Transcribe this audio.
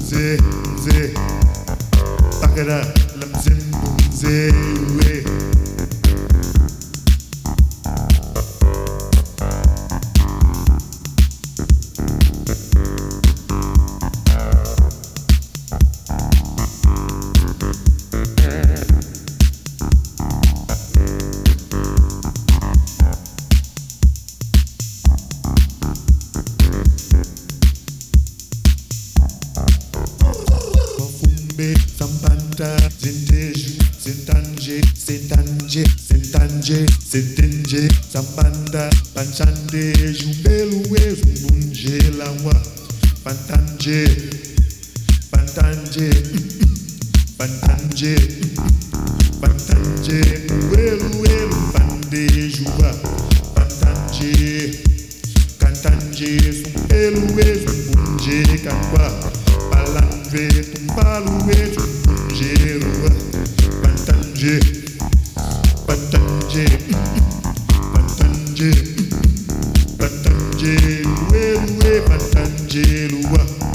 zé, zé, zé, zé, Zintanje, Zintinje, Sambanda, Panchande, Jumbelue, Zumbunje, Lawa, Pantanje, Pantanje, Pantanje, Pantanje, Uelu, Pande, Juba, Pantanje, Cantanje, Zumbelue, Zumbunje, Kakwa, Palandre, Tumbalue, Zumbunje, Evangelua.